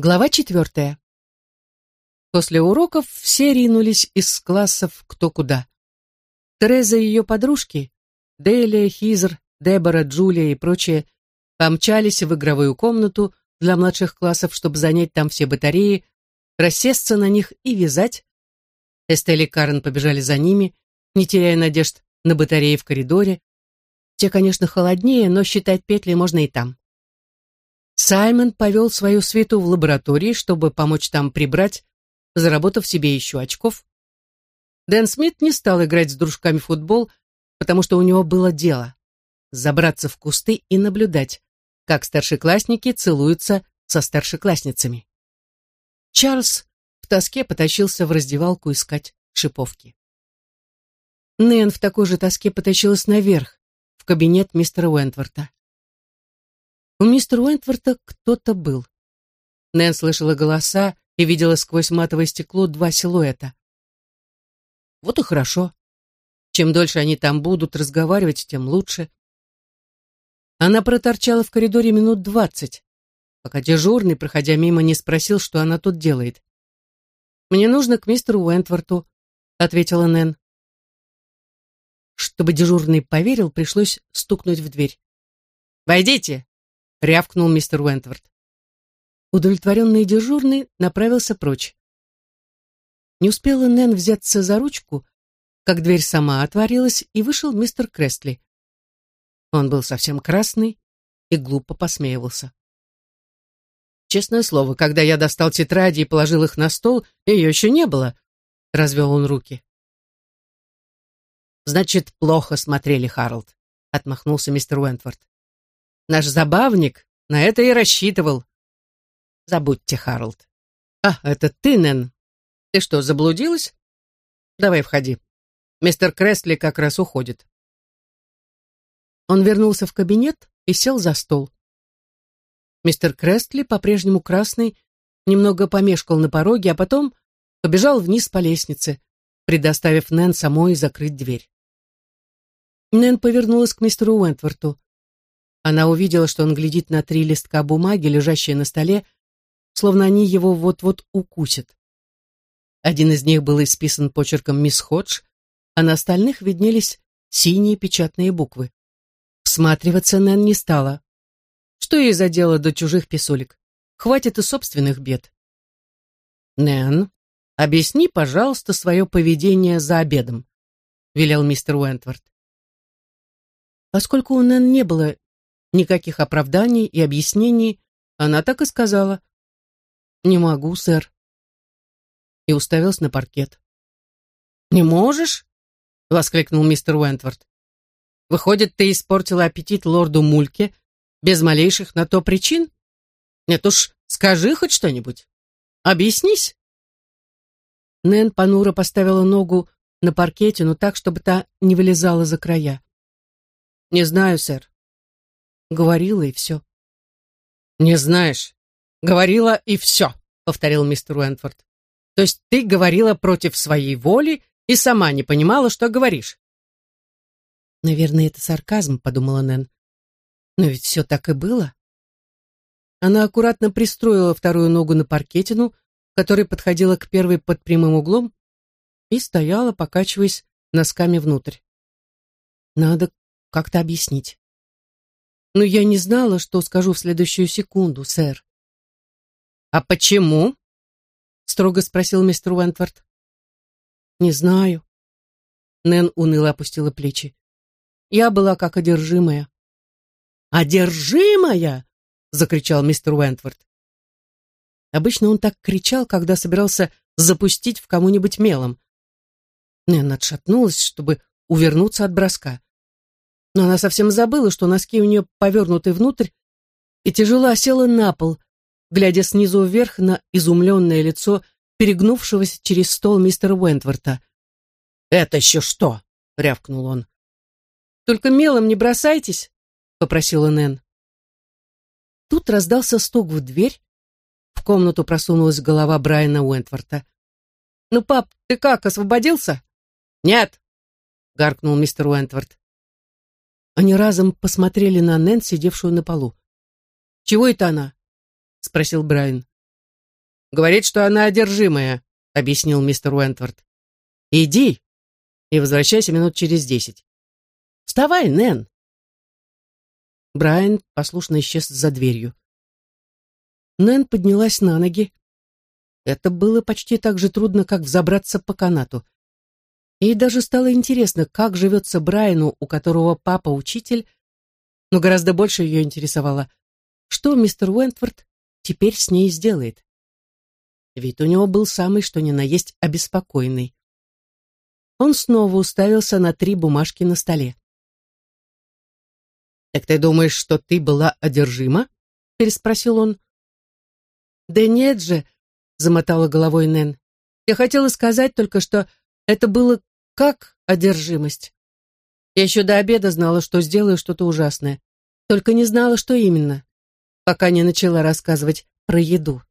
Глава четвертая. После уроков все ринулись из классов кто куда. Тереза и ее подружки, Делия, Хизер, Дебора, Джулия и прочие, помчались в игровую комнату для младших классов, чтобы занять там все батареи, рассесться на них и вязать. Эстель и Карен побежали за ними, не теряя надежд на батареи в коридоре. Те, конечно, холоднее, но считать петли можно и там. Саймон повел свою свиту в лаборатории, чтобы помочь там прибрать, заработав себе еще очков. Дэн Смит не стал играть с дружками в футбол, потому что у него было дело — забраться в кусты и наблюдать, как старшеклассники целуются со старшеклассницами. Чарльз в тоске потащился в раздевалку искать шиповки. Нэн в такой же тоске потащилась наверх, в кабинет мистера Уэнтворта. У мистера Уэнтворта кто-то был. Нэн слышала голоса и видела сквозь матовое стекло два силуэта. Вот и хорошо. Чем дольше они там будут разговаривать, тем лучше. Она проторчала в коридоре минут двадцать, пока дежурный, проходя мимо, не спросил, что она тут делает. «Мне нужно к мистеру Уэнтворту», — ответила Нэн. Чтобы дежурный поверил, пришлось стукнуть в дверь. «Войдите!» — рявкнул мистер Уэнтворт. Удовлетворенный дежурный направился прочь. Не успела Нэн взяться за ручку, как дверь сама отворилась, и вышел мистер Крестли. Он был совсем красный и глупо посмеивался. Честное слово, когда я достал тетради и положил их на стол, ее еще не было. Развел он руки. Значит, плохо смотрели, Харлд, отмахнулся мистер Уэнтворд. Наш забавник на это и рассчитывал. Забудьте, Харлд. А, это ты, Нэн. Ты что, заблудилась? Давай входи. Мистер Кресли как раз уходит. Он вернулся в кабинет и сел за стол. Мистер Крестли, по-прежнему красный, немного помешкал на пороге, а потом побежал вниз по лестнице, предоставив Нэн самой закрыть дверь. Нэн повернулась к мистеру Уэнтворту. Она увидела, что он глядит на три листка бумаги, лежащие на столе, словно они его вот-вот укусят. Один из них был исписан почерком мисс Ходж, а на остальных виднелись синие печатные буквы. Всматриваться Нэн не стала. Что ей за дело до чужих писулек? Хватит и собственных бед. «Нэн, объясни, пожалуйста, свое поведение за обедом», — велел мистер Уэнтворд. Поскольку у Нэн не было никаких оправданий и объяснений, она так и сказала. «Не могу, сэр». И уставилась на паркет. «Не можешь?» — воскликнул мистер Уэнтворд. Выходит, ты испортила аппетит лорду Мульке без малейших на то причин? Нет уж, скажи хоть что-нибудь. Объяснись. Нэн понуро поставила ногу на паркете, но так, чтобы та не вылезала за края. «Не знаю, сэр». Говорила, и все. «Не знаешь. Говорила, и все», — повторил мистер Уэнтфорд. «То есть ты говорила против своей воли и сама не понимала, что говоришь?» Наверное, это сарказм, подумала Нэн. Но ведь все так и было. Она аккуратно пристроила вторую ногу на паркетину, которая подходила к первой под прямым углом, и стояла, покачиваясь носками внутрь. Надо как-то объяснить. Но я не знала, что скажу в следующую секунду, сэр. «А почему?» — строго спросил мистер Уэнтворд. «Не знаю». Нэн уныло опустила плечи. Я была как одержимая. «Одержимая!» — закричал мистер Уэнтворд. Обычно он так кричал, когда собирался запустить в кому-нибудь мелом. Нэн отшатнулась, чтобы увернуться от броска. Но она совсем забыла, что носки у нее повернуты внутрь, и тяжело села на пол, глядя снизу вверх на изумленное лицо перегнувшегося через стол мистера Уэнтворта. «Это еще что?» — рявкнул он. Только мелом не бросайтесь, попросила Нэн. Тут раздался стук в дверь. В комнату просунулась голова Брайана Уэнтворта. «Ну, пап, ты как, освободился?» «Нет!» — гаркнул мистер Уэнтворт. Они разом посмотрели на Нэн, сидевшую на полу. «Чего это она?» — спросил Брайан. Говорит, что она одержимая, объяснил мистер Уэнтворд. Иди и возвращайся минут через десять. Вставай, Нэн. Брайан послушно исчез за дверью. Нэн поднялась на ноги. Это было почти так же трудно, как взобраться по канату. Ей даже стало интересно, как живется Брайану, у которого папа учитель, но гораздо больше ее интересовало, что мистер Уэнтфорд теперь с ней сделает. Вид у него был самый, что ни на есть, обеспокоенный. Он снова уставился на три бумажки на столе. «Так ты думаешь, что ты была одержима?» — переспросил он. «Да нет же», — замотала головой Нэн. «Я хотела сказать только, что это было как одержимость. Я еще до обеда знала, что сделаю что-то ужасное, только не знала, что именно, пока не начала рассказывать про еду.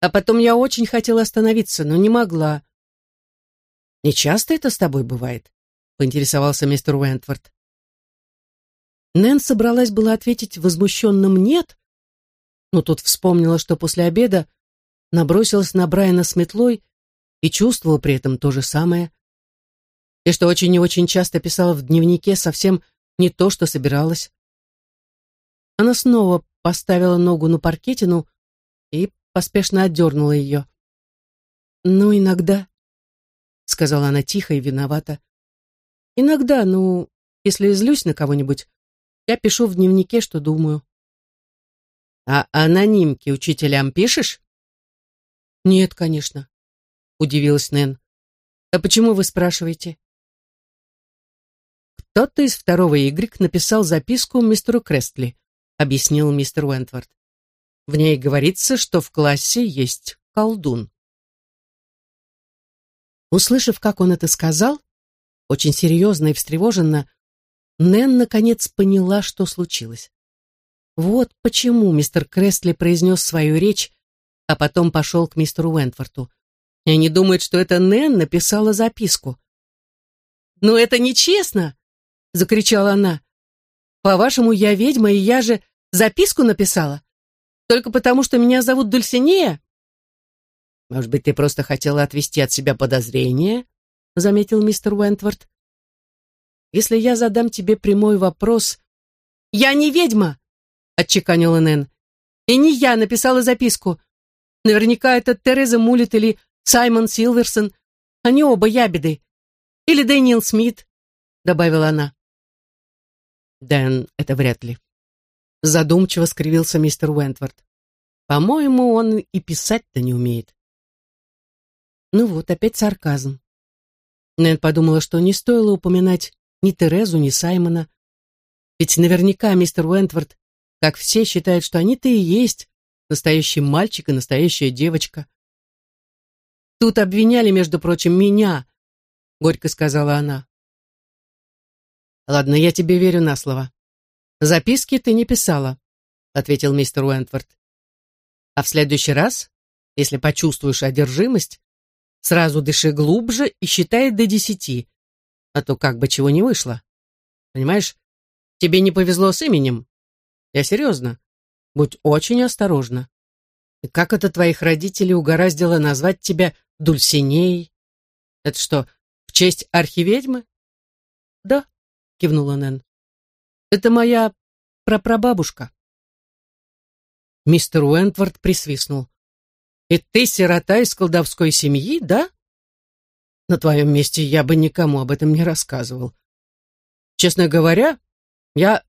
А потом я очень хотела остановиться, но не могла. «Не часто это с тобой бывает?» — поинтересовался мистер Уэнтворд. Нэн собралась была ответить возмущенным «нет», но тут вспомнила, что после обеда набросилась на Брайана с метлой и чувствовала при этом то же самое и что очень и очень часто писала в дневнике совсем не то, что собиралась. Она снова поставила ногу на паркетину и поспешно отдернула ее. «Ну, иногда», — сказала она тихо и виновата. «Иногда, ну, если злюсь на кого-нибудь, я пишу в дневнике, что думаю». «А анонимки учителям пишешь?» «Нет, конечно», — удивилась Нэн. «А почему вы спрашиваете?» «Кто-то из второго Y написал записку мистеру Крестли», объяснил мистер Уэнтворд. В ней говорится, что в классе есть колдун. Услышав, как он это сказал, очень серьезно и встревоженно, Нэн наконец поняла, что случилось. Вот почему мистер Крестли произнес свою речь, а потом пошел к мистеру Уэнтворту. И они думают, что это Нэн написала записку. «Но это нечестно!» — закричала она. «По-вашему, я ведьма, и я же записку написала? Только потому, что меня зовут Дульсинея?» «Может быть, ты просто хотела отвести от себя подозрения?» — заметил мистер Уэнтворд. «Если я задам тебе прямой вопрос...» «Я не ведьма!» — отчеканила Нэн. «И не я написала записку. Наверняка это Тереза Мулит или Саймон Силверсон. Они оба ябеды. Или Дэниел Смит», — добавила она. Дэн, это вряд ли. Задумчиво скривился мистер Уэнтворд. По-моему, он и писать-то не умеет. Ну вот, опять сарказм. Нэн подумала, что не стоило упоминать ни Терезу, ни Саймона. Ведь наверняка мистер Уэнтворд, как все, считает, что они-то и есть настоящий мальчик и настоящая девочка. Тут обвиняли, между прочим, меня, горько сказала она. «Ладно, я тебе верю на слово. Записки ты не писала», — ответил мистер Уэнтворд. «А в следующий раз, если почувствуешь одержимость, сразу дыши глубже и считай до десяти, а то как бы чего не вышло. Понимаешь, тебе не повезло с именем. Я серьезно. Будь очень осторожна. И как это твоих родителей угораздило назвать тебя Дульсинеей? Это что, в честь архиведьмы? Да, кивнула Нэн. Это моя прапрабабушка. Мистер Уэнтворд присвистнул. И ты сирота из колдовской семьи, да? На твоем месте я бы никому об этом не рассказывал. Честно говоря, я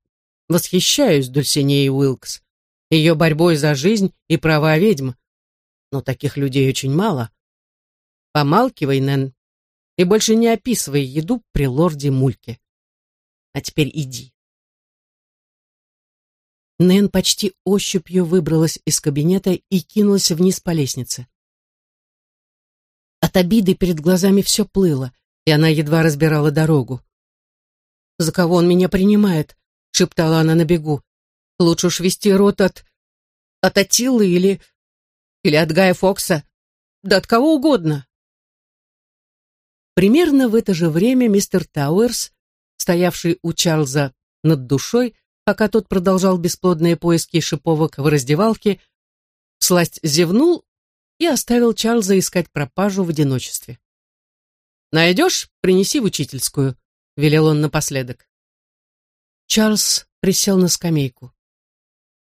восхищаюсь Дульсинеей Уилкс, ее борьбой за жизнь и права ведьм. Но таких людей очень мало. Помалкивай, Нэн, и больше не описывай еду при лорде Мульке. А теперь иди. Нэн почти ощупью выбралась из кабинета и кинулась вниз по лестнице. От обиды перед глазами все плыло, и она едва разбирала дорогу. «За кого он меня принимает?» — шептала она на бегу. «Лучше уж вести рот от... от Атилы или... или от Гая Фокса. Да от кого угодно». Примерно в это же время мистер Тауэрс стоявший у Чарльза над душой, пока тот продолжал бесплодные поиски шиповок в раздевалке, сласть зевнул и оставил Чарльза искать пропажу в одиночестве. «Найдешь, принеси в учительскую», — велел он напоследок. Чарльз присел на скамейку.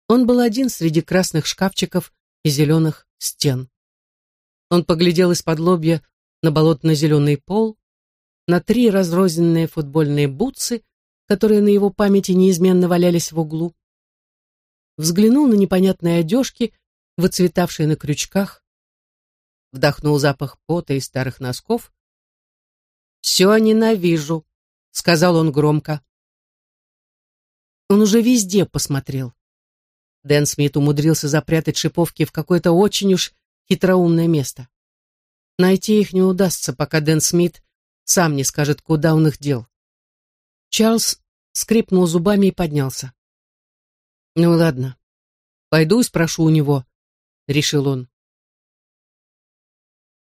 Он был один среди красных шкафчиков и зеленых стен. Он поглядел из-под лобья на болотно-зеленый пол, на три разрозненные футбольные бутсы, которые на его памяти неизменно валялись в углу. Взглянул на непонятные одежки, выцветавшие на крючках, вдохнул запах пота и старых носков. «Все ненавижу», — сказал он громко. Он уже везде посмотрел. Дэн Смит умудрился запрятать шиповки в какое-то очень уж хитроумное место. Найти их не удастся, пока Дэн Смит сам не скажет, куда он их дел. Чарльз скрипнул зубами и поднялся. «Ну ладно, пойду и спрошу у него», — решил он.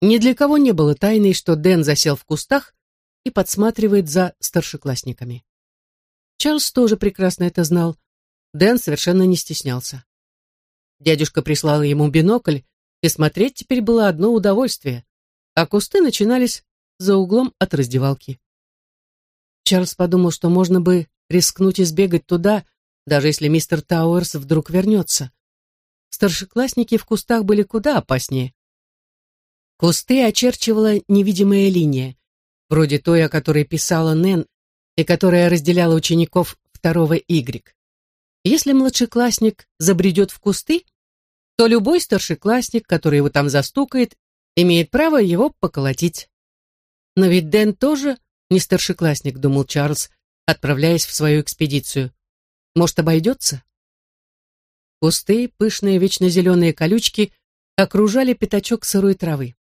Ни для кого не было тайной, что Дэн засел в кустах и подсматривает за старшеклассниками. Чарльз тоже прекрасно это знал. Дэн совершенно не стеснялся. Дядюшка прислал ему бинокль, и смотреть теперь было одно удовольствие, а кусты начинались за углом от раздевалки. Чарльз подумал, что можно бы рискнуть и сбегать туда, даже если мистер Тауэрс вдруг вернется. Старшеклассники в кустах были куда опаснее. Кусты очерчивала невидимая линия, вроде той, о которой писала Нэн и которая разделяла учеников второго Y. Если младшеклассник забредет в кусты, то любой старшеклассник, который его там застукает, имеет право его поколотить. Но ведь Дэн тоже не старшеклассник, думал Чарльз, отправляясь в свою экспедицию. Может, обойдется? Кусты, пышные вечно зеленые колючки, окружали пятачок сырой травы.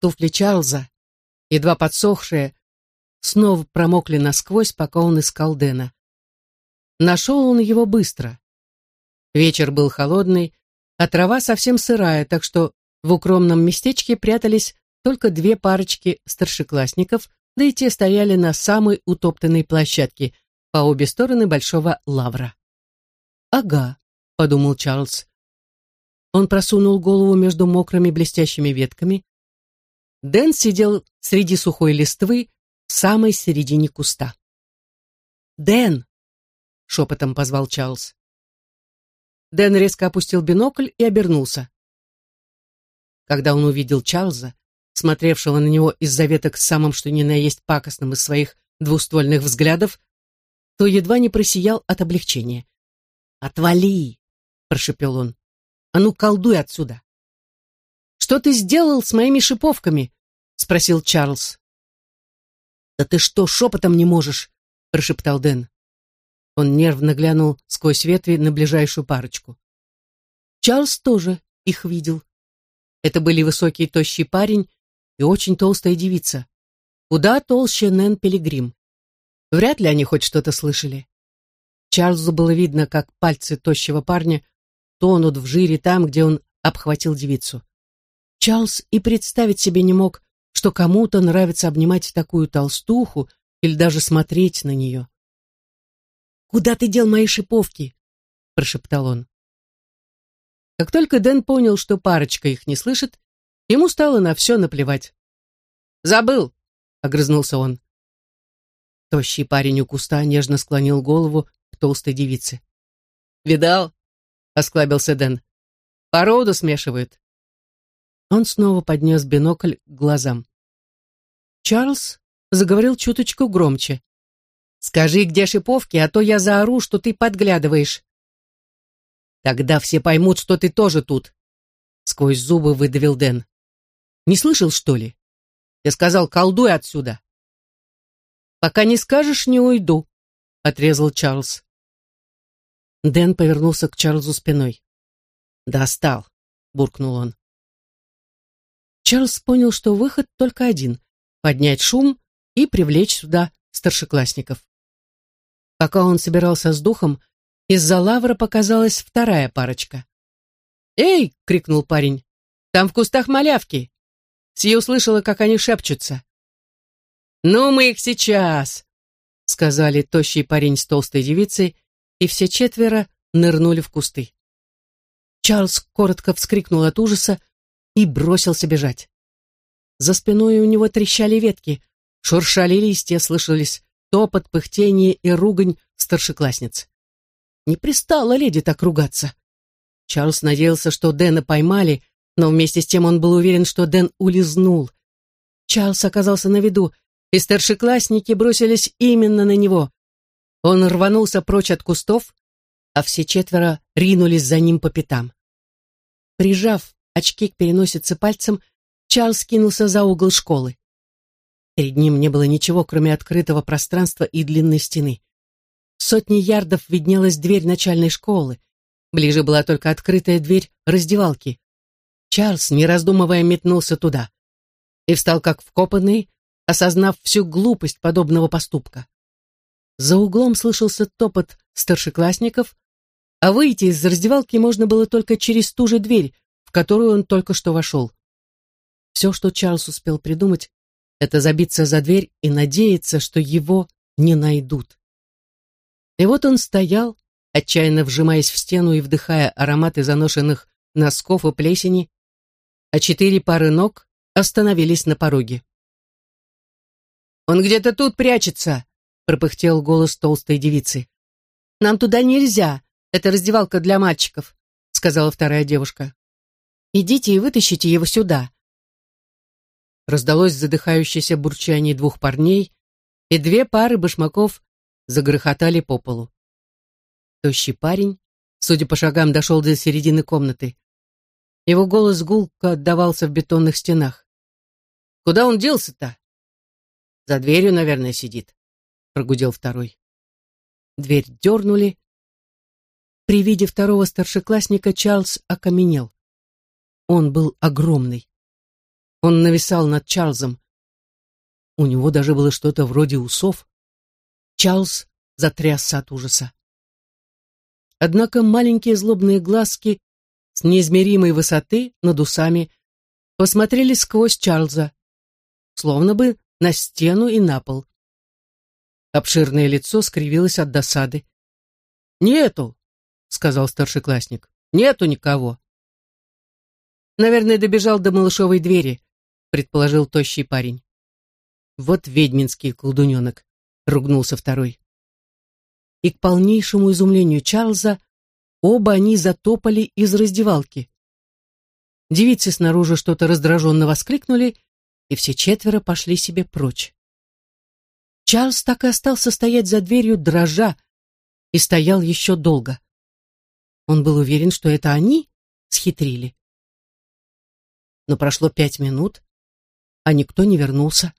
Туфли Чарльза, едва подсохшие, снова промокли насквозь, пока он искал Дэна. Нашел он его быстро. Вечер был холодный, а трава совсем сырая, так что в укромном местечке прятались только две парочки старшеклассников, да и те стояли на самой утоптанной площадке по обе стороны большого лавра. «Ага», — подумал Чарльз. Он просунул голову между мокрыми блестящими ветками, Дэн сидел среди сухой листвы в самой середине куста. «Дэн!» — шепотом позвал Чарльз. Дэн резко опустил бинокль и обернулся. Когда он увидел Чарльза, смотревшего на него из-за веток самым что ни на есть пакостным из своих двуствольных взглядов, то едва не просиял от облегчения. «Отвали!» — прошепел он. «А ну, колдуй отсюда!» «Что ты сделал с моими шиповками?» — спросил Чарльз. «Да ты что, шепотом не можешь?» — прошептал Дэн. Он нервно глянул сквозь ветви на ближайшую парочку. Чарльз тоже их видел. Это были высокий тощий парень и очень толстая девица. Куда толще Нэн Пилигрим. Вряд ли они хоть что-то слышали. Чарльзу было видно, как пальцы тощего парня тонут в жире там, где он обхватил девицу. Чарльз и представить себе не мог, что кому-то нравится обнимать такую толстуху или даже смотреть на нее. «Куда ты дел мои шиповки?» – прошептал он. Как только Дэн понял, что парочка их не слышит, ему стало на все наплевать. «Забыл!» — огрызнулся он. Тощий парень у куста нежно склонил голову к толстой девице. «Видал?» — осклабился Дэн. «Породу смешивают. Он снова поднес бинокль к глазам. Чарльз заговорил чуточку громче. «Скажи, где шиповки, а то я заору, что ты подглядываешь». «Тогда все поймут, что ты тоже тут», — сквозь зубы выдавил Дэн. «Не слышал, что ли? Я сказал, колдуй отсюда». «Пока не скажешь, не уйду», — отрезал Чарльз. Дэн повернулся к Чарльзу спиной. «Достал», — буркнул он. Чарльз понял, что выход только один — поднять шум и привлечь сюда старшеклассников. Пока он собирался с духом, из-за лавра показалась вторая парочка. «Эй!» — крикнул парень. «Там в кустах малявки!» Сия услышала, как они шепчутся. «Ну, мы их сейчас!» — сказали тощий парень с толстой девицей, и все четверо нырнули в кусты. Чарльз коротко вскрикнул от ужаса, и бросился бежать. За спиной у него трещали ветки, шуршали листья, слышались топот, пыхтение и ругань старшеклассниц. Не пристала леди так ругаться. Чарльз надеялся, что Дэна поймали, но вместе с тем он был уверен, что Дэн улизнул. Чарльз оказался на виду, и старшеклассники бросились именно на него. Он рванулся прочь от кустов, а все четверо ринулись за ним по пятам. Прижав очки к переносице пальцем, Чарльз кинулся за угол школы. Перед ним не было ничего, кроме открытого пространства и длинной стены. Сотни ярдов виднелась дверь начальной школы. Ближе была только открытая дверь раздевалки. Чарльз, не раздумывая, метнулся туда. И встал как вкопанный, осознав всю глупость подобного поступка. За углом слышался топот старшеклассников, а выйти из раздевалки можно было только через ту же дверь, в которую он только что вошел. Все, что Чарльз успел придумать, это забиться за дверь и надеяться, что его не найдут. И вот он стоял, отчаянно вжимаясь в стену и вдыхая ароматы заношенных носков и плесени, а четыре пары ног остановились на пороге. «Он где-то тут прячется!» — пропыхтел голос толстой девицы. «Нам туда нельзя, это раздевалка для мальчиков», — сказала вторая девушка. «Идите и вытащите его сюда». Раздалось задыхающееся бурчание двух парней, и две пары башмаков загрохотали по полу. Тощий парень, судя по шагам, дошел до середины комнаты. Его голос гулко отдавался в бетонных стенах. «Куда он делся-то?» «За дверью, наверное, сидит», — прогудел второй. Дверь дернули. При виде второго старшеклассника Чарльз окаменел. Он был огромный. Он нависал над Чарльзом. У него даже было что-то вроде усов. Чарльз затрясся от ужаса. Однако маленькие злобные глазки с неизмеримой высоты над усами посмотрели сквозь Чарльза, словно бы на стену и на пол. Обширное лицо скривилось от досады. «Нету», — сказал старшеклассник. «Нету никого». «Наверное, добежал до малышовой двери», — предположил тощий парень. «Вот ведьминский колдуненок», — ругнулся второй. И к полнейшему изумлению Чарльза оба они затопали из раздевалки. Девицы снаружи что-то раздраженно воскликнули, и все четверо пошли себе прочь. Чарльз так и остался стоять за дверью, дрожа, и стоял еще долго. Он был уверен, что это они схитрили. Но прошло пять минут, а никто не вернулся.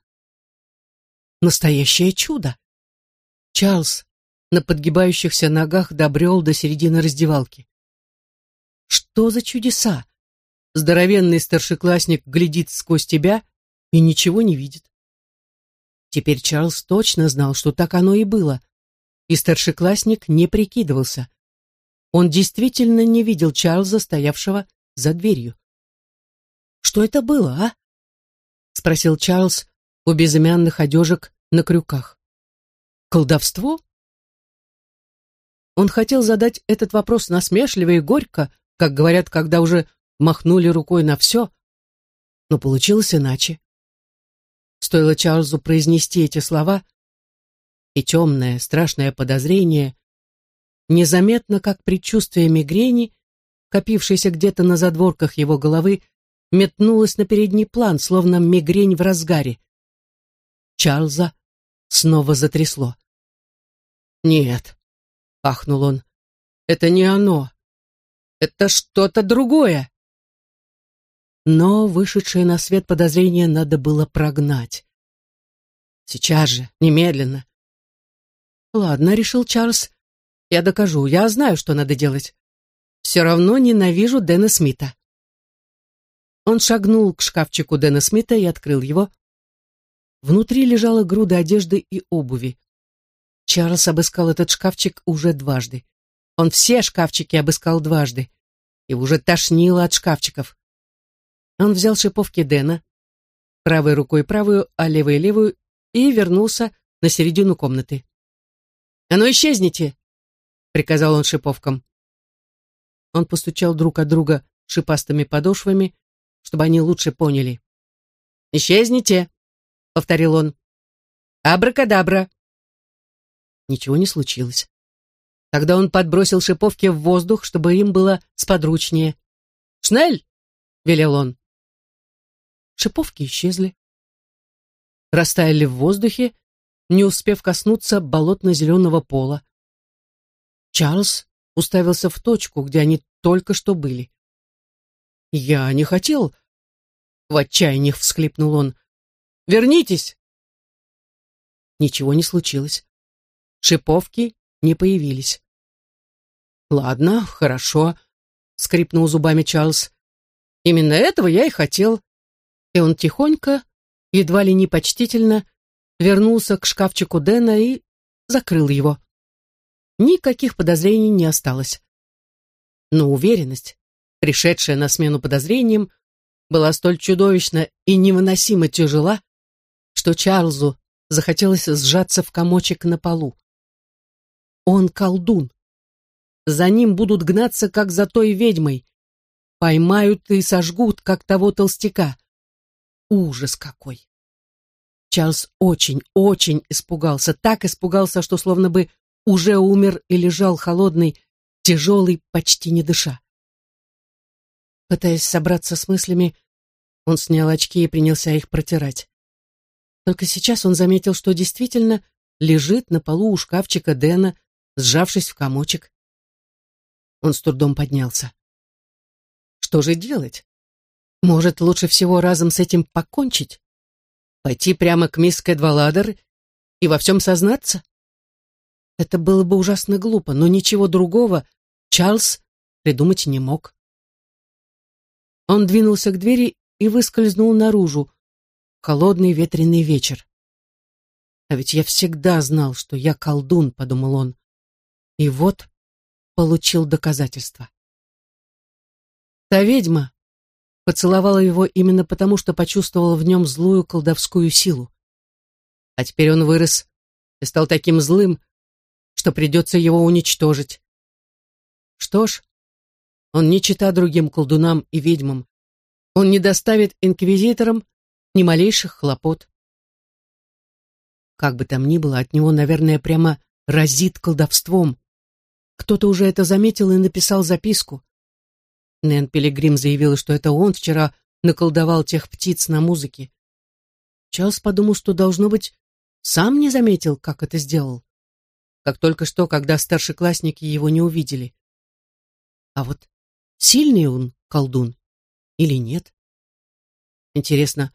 Настоящее чудо! Чарльз на подгибающихся ногах добрел до середины раздевалки. Что за чудеса? Здоровенный старшеклассник глядит сквозь тебя и ничего не видит. Теперь Чарльз точно знал, что так оно и было, и старшеклассник не прикидывался. Он действительно не видел Чарльза, стоявшего за дверью. «Что это было, а?» — спросил Чарльз у безымянных одежек на крюках. «Колдовство?» Он хотел задать этот вопрос насмешливо и горько, как говорят, когда уже махнули рукой на все, но получилось иначе. Стоило Чарльзу произнести эти слова, и темное, страшное подозрение, незаметно, как предчувствие мигрени, копившееся где-то на задворках его головы, метнулось на передний план, словно мигрень в разгаре. Чарльза снова затрясло. «Нет», — ахнул он, — «это не оно. Это что-то другое». Но вышедшее на свет подозрение надо было прогнать. Сейчас же, немедленно. Ладно, решил Чарльз. Я докажу, я знаю, что надо делать. Все равно ненавижу Дэна Смита. Он шагнул к шкафчику Дэна Смита и открыл его. Внутри лежала груда одежды и обуви. Чарльз обыскал этот шкафчик уже дважды. Он все шкафчики обыскал дважды. И уже тошнило от шкафчиков. Он взял шиповки Дэна, правой рукой правую, а левой левую, и вернулся на середину комнаты. «А ну исчезните!» — приказал он шиповкам. Он постучал друг от друга шипастыми подошвами, чтобы они лучше поняли. «Исчезните», — повторил он. «Абракадабра». Ничего не случилось. Тогда он подбросил шиповки в воздух, чтобы им было сподручнее. «Шнель!» — велел он. Шиповки исчезли. Растаяли в воздухе, не успев коснуться болотно-зеленого пола. Чарльз уставился в точку, где они только что были. «Я не хотел...» — в отчаянии всхлипнул он. «Вернитесь!» Ничего не случилось. Шиповки не появились. «Ладно, хорошо», — скрипнул зубами Чарльз. «Именно этого я и хотел». И он тихонько, едва ли не почтительно, вернулся к шкафчику Дэна и закрыл его. Никаких подозрений не осталось. Но уверенность, пришедшая на смену подозрениям, была столь чудовищна и невыносимо тяжела, что Чарльзу захотелось сжаться в комочек на полу. Он колдун. За ним будут гнаться, как за той ведьмой. Поймают и сожгут, как того толстяка. Ужас какой! Чарльз очень-очень испугался, так испугался, что словно бы уже умер и лежал холодный, тяжелый, почти не дыша. Пытаясь собраться с мыслями, он снял очки и принялся их протирать. Только сейчас он заметил, что действительно лежит на полу у шкафчика Дэна, сжавшись в комочек. Он с трудом поднялся. Что же делать? Может, лучше всего разом с этим покончить? Пойти прямо к мисс Кэдваладер и во всем сознаться? Это было бы ужасно глупо, но ничего другого Чарльз придумать не мог. Он двинулся к двери и выскользнул наружу. Холодный ветреный вечер. «А ведь я всегда знал, что я колдун», — подумал он. И вот получил доказательство. Та ведьма, поцеловала его именно потому, что почувствовала в нем злую колдовскую силу. А теперь он вырос и стал таким злым, что придется его уничтожить. Что ж, он не чита другим колдунам и ведьмам. Он не доставит инквизиторам ни малейших хлопот. Как бы там ни было, от него, наверное, прямо разит колдовством. Кто-то уже это заметил и написал записку. Нэн Пилигрим заявила, что это он вчера наколдовал тех птиц на музыке. Чарльз подумал, что, должно быть, сам не заметил, как это сделал. Как только что, когда старшеклассники его не увидели. А вот сильный он колдун или нет? Интересно,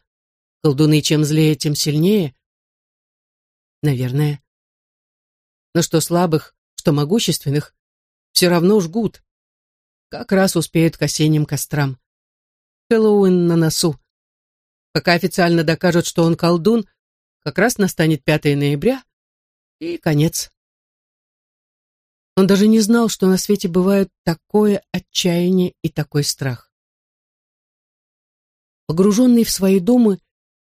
колдуны чем злее, тем сильнее? Наверное. Но что слабых, что могущественных, все равно жгут. Как раз успеют к осенним кострам. Хэллоуин на носу. Пока официально докажут, что он колдун, как раз настанет 5 ноября, и конец. Он даже не знал, что на свете бывает такое отчаяние и такой страх. Погруженный в свои думы,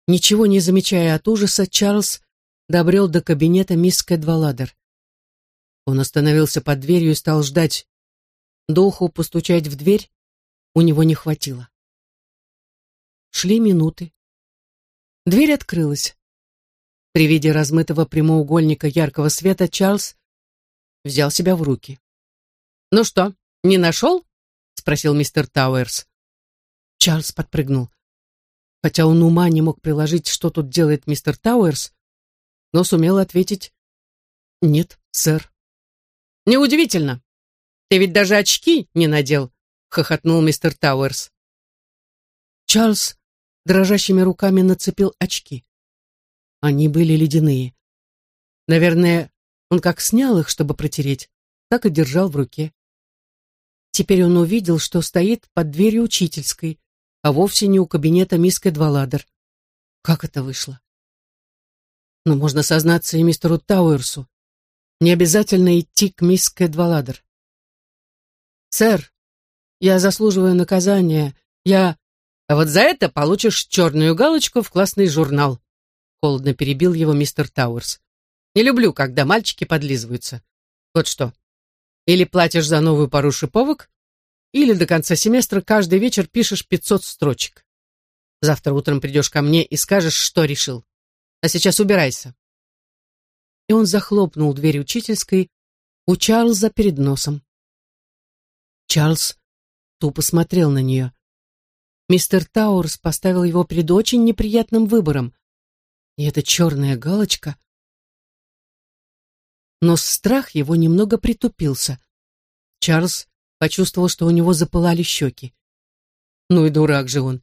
ничего не замечая от ужаса, Чарльз добрел до кабинета мисс Кэдваладер. Он остановился под дверью и стал ждать, Духу постучать в дверь у него не хватило. Шли минуты. Дверь открылась. При виде размытого прямоугольника яркого света Чарльз взял себя в руки. «Ну что, не нашел?» — спросил мистер Тауэрс. Чарльз подпрыгнул. Хотя он ума не мог приложить, что тут делает мистер Тауэрс, но сумел ответить «Нет, сэр». «Неудивительно. Ты ведь даже очки не надел, хохотнул мистер Тауэрс. Чарльз дрожащими руками нацепил очки. Они были ледяные. Наверное, он как снял их, чтобы протереть, так и держал в руке. Теперь он увидел, что стоит под дверью учительской, а вовсе не у кабинета мисс Кэдваладер. Как это вышло? Но можно сознаться и мистеру Тауэрсу. Не обязательно идти к мисс Кэдваладер. «Сэр, я заслуживаю наказания. Я...» «А вот за это получишь черную галочку в классный журнал», холодно перебил его мистер Тауэрс. «Не люблю, когда мальчики подлизываются. Вот что. Или платишь за новую пару шиповок, или до конца семестра каждый вечер пишешь 500 строчек. Завтра утром придешь ко мне и скажешь, что решил. А сейчас убирайся. И он захлопнул дверь учительской у Чарльза перед носом. Чарльз тупо смотрел на нее. Мистер Тауэрс поставил его перед очень неприятным выбором. И эта черная галочка... Но страх его немного притупился. Чарльз почувствовал, что у него запылали щеки. Ну и дурак же он.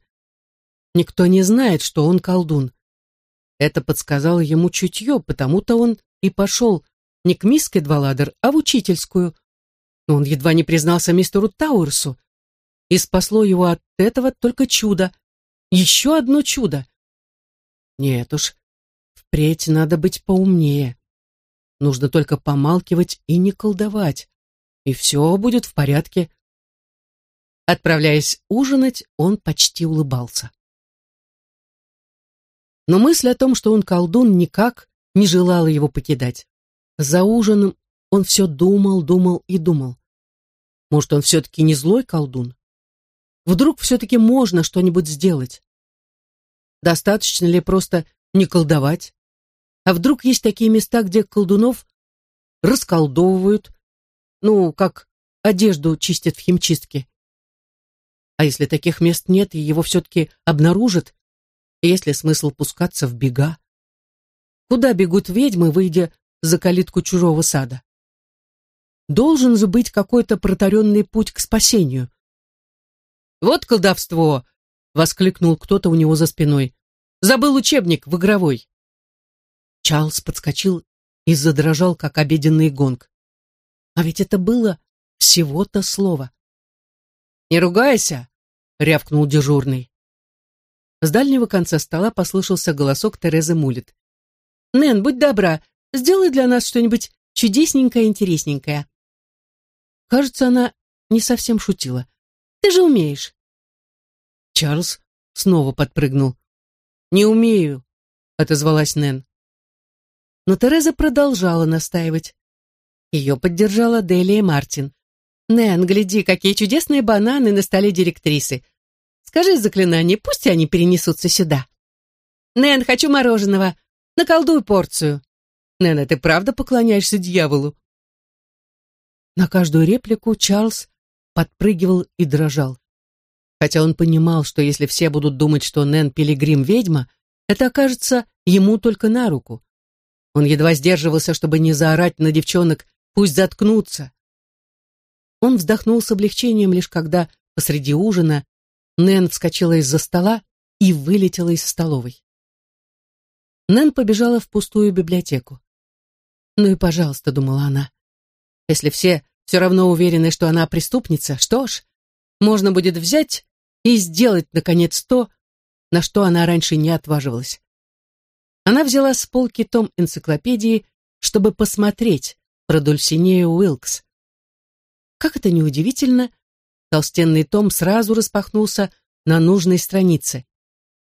Никто не знает, что он колдун. Это подсказало ему чутье, потому-то он и пошел не к мисс Кедваладер, а в учительскую. Но он едва не признался мистеру Тауэрсу. И спасло его от этого только чудо. Еще одно чудо. Нет уж, впредь надо быть поумнее. Нужно только помалкивать и не колдовать и все будет в порядке. Отправляясь ужинать, он почти улыбался. Но мысль о том, что он колдун, никак не желала его покидать. За ужином он все думал, думал и думал. Может, он все-таки не злой колдун? Вдруг все-таки можно что-нибудь сделать? Достаточно ли просто не колдовать? А вдруг есть такие места, где колдунов расколдовывают, ну, как одежду чистят в химчистке. А если таких мест нет, и его все-таки обнаружат, есть ли смысл пускаться в бега? Куда бегут ведьмы, выйдя за калитку чужого сада? Должен же быть какой-то протаренный путь к спасению. «Вот колдовство!» — воскликнул кто-то у него за спиной. «Забыл учебник в игровой». Чарльз подскочил и задрожал, как обеденный гонг. А ведь это было всего-то слово. «Не ругайся!» — рявкнул дежурный. С дальнего конца стола послышался голосок Терезы Мулит. «Нэн, будь добра, сделай для нас что-нибудь чудесненькое интересненькое». Кажется, она не совсем шутила. «Ты же умеешь». Чарльз снова подпрыгнул. «Не умею», — отозвалась Нэн. Но Тереза продолжала настаивать. Ее поддержала Делия Мартин. «Нэн, гляди, какие чудесные бананы на столе директрисы. Скажи заклинание, пусть они перенесутся сюда». «Нэн, хочу мороженого. Наколдуй порцию». «Нэн, ты правда поклоняешься дьяволу?» На каждую реплику Чарльз подпрыгивал и дрожал. Хотя он понимал, что если все будут думать, что Нэн Пилигрим ведьма, это окажется ему только на руку. Он едва сдерживался, чтобы не заорать на девчонок Пусть заткнутся. Он вздохнул с облегчением лишь когда посреди ужина Нэн вскочила из-за стола и вылетела из столовой. Нэн побежала в пустую библиотеку. «Ну и пожалуйста», — думала она, — «если все все равно уверены, что она преступница, что ж, можно будет взять и сделать, наконец, то, на что она раньше не отваживалась». Она взяла с полки том энциклопедии, чтобы посмотреть, про Дульсинею Уилкс. Как это ни удивительно, толстенный том сразу распахнулся на нужной странице.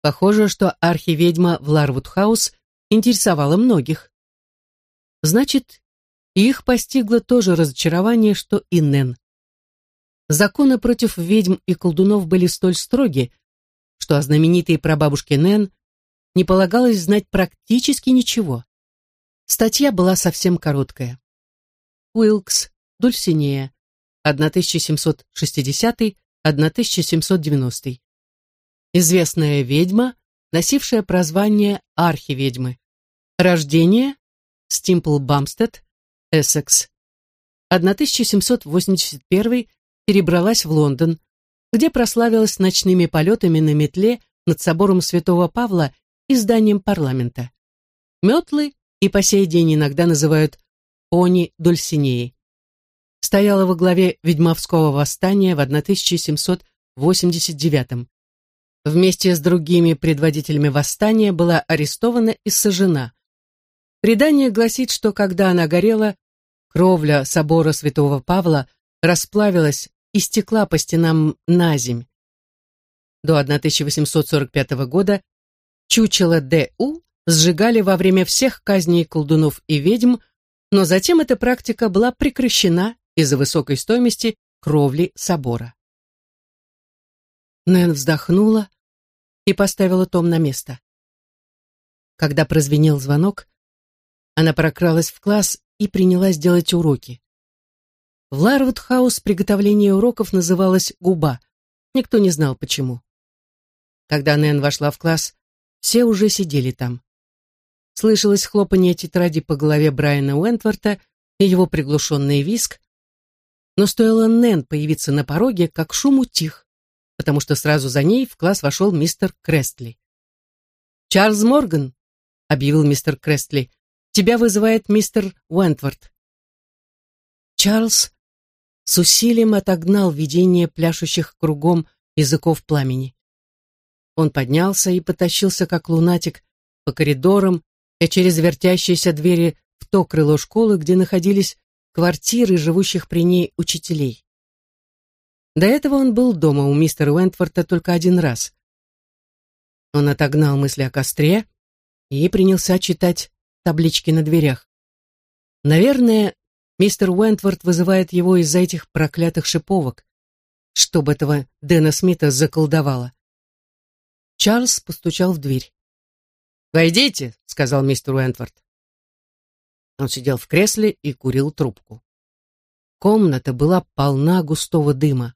Похоже, что архиведьма в Ларвуд-хаус интересовала многих. Значит, их постигло то же разочарование, что и Нэн. Законы против ведьм и колдунов были столь строги, что о знаменитой прабабушке Нэн не полагалось знать практически ничего. Статья была совсем короткая. Уилкс, Дульсинея, 1760-1790. Известная ведьма, носившая прозвание архиведьмы. Рождение Стимпл Бамстед, Эссекс. 1781 перебралась в Лондон, где прославилась ночными полетами на метле над собором Святого Павла и зданием парламента. Метлы и по сей день иногда называют Они Дульсинеи. Стояла во главе ведьмовского восстания в 1789 Вместе с другими предводителями восстания была арестована и сожжена. Предание гласит, что когда она горела, кровля собора святого Павла расплавилась и стекла по стенам на земь. До 1845 года чучело Д.У. сжигали во время всех казней колдунов и ведьм, но затем эта практика была прекращена из-за высокой стоимости кровли собора. Нэн вздохнула и поставила том на место. Когда прозвенел звонок, она прокралась в класс и принялась делать уроки. В Ларвуд-хаус приготовление уроков называлось «губа». Никто не знал, почему. Когда Нэн вошла в класс, все уже сидели там. Слышалось хлопанье тетради по голове Брайана Уэнтворта и его приглушенный визг, но стоило Нэн появиться на пороге, как шум утих, потому что сразу за ней в класс вошел мистер Крестли. «Чарльз Морган», — объявил мистер Крестли, — «тебя вызывает мистер Уэнтворт». Чарльз с усилием отогнал видение пляшущих кругом языков пламени. Он поднялся и потащился, как лунатик, по коридорам и через вертящиеся двери в то крыло школы, где находились квартиры живущих при ней учителей. До этого он был дома у мистера Уэнтворта только один раз. Он отогнал мысли о костре и принялся читать таблички на дверях. Наверное, мистер Уэнтворт вызывает его из-за этих проклятых шиповок, чтобы этого Дэна Смита заколдовало. Чарльз постучал в дверь. «Войдите», — сказал мистер Уэнтворд. Он сидел в кресле и курил трубку. Комната была полна густого дыма.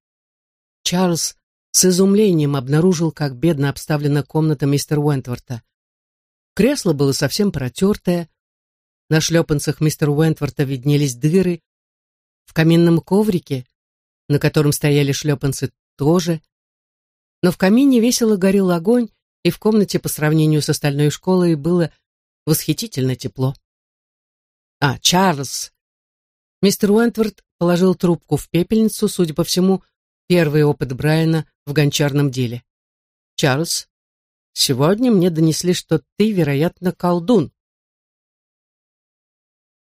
Чарльз с изумлением обнаружил, как бедно обставлена комната мистера Уэнтворта. Кресло было совсем протертое, на шлепанцах мистера Уэнтворта виднелись дыры, в каминном коврике, на котором стояли шлепанцы, тоже, но в камине весело горел огонь, и в комнате по сравнению с остальной школой было восхитительно тепло. «А, Чарльз!» Мистер Уэнтворд положил трубку в пепельницу, судя по всему, первый опыт Брайана в гончарном деле. «Чарльз, сегодня мне донесли, что ты, вероятно, колдун».